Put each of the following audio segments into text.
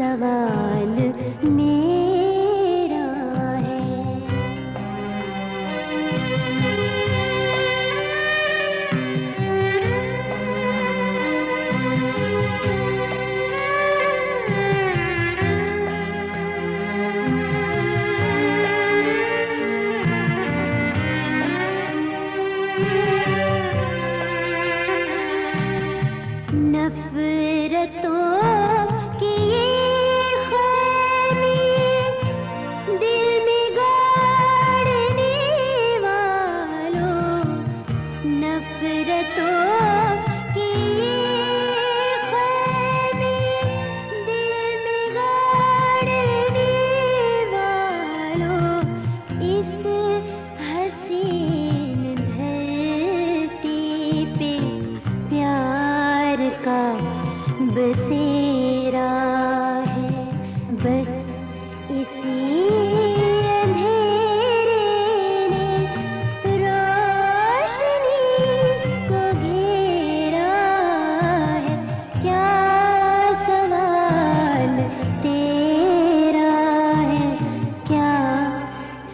سوار تو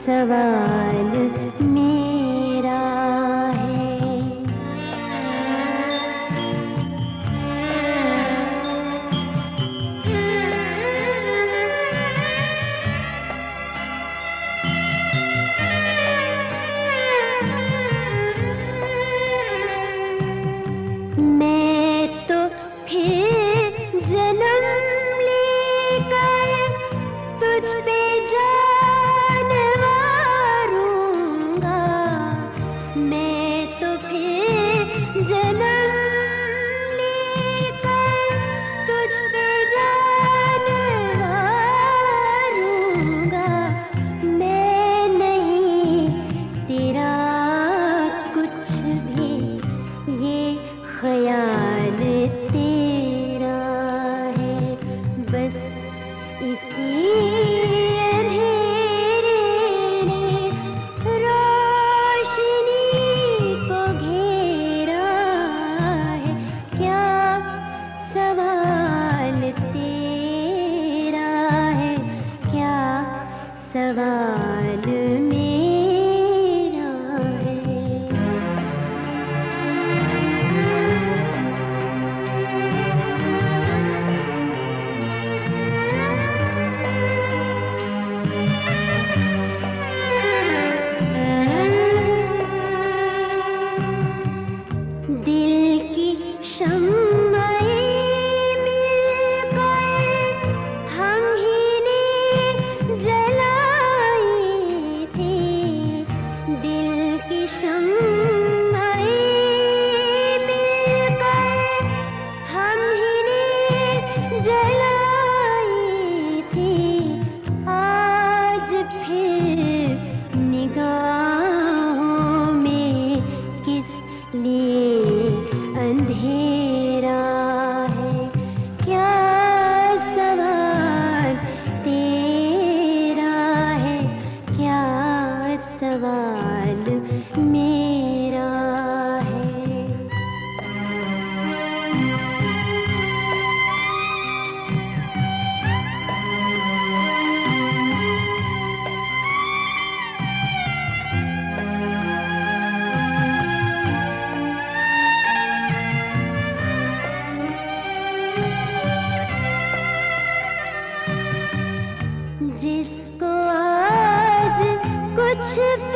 سوار چڑھاتے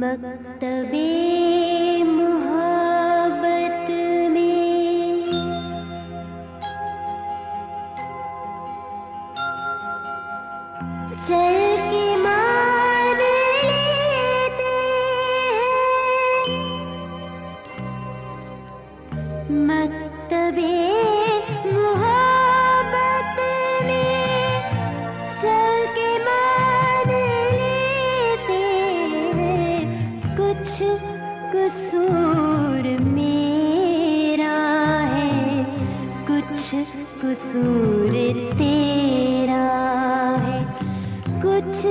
مکتب محبت میں چل کے مان لیتے مکتبے قصور تیرا ہے کچھ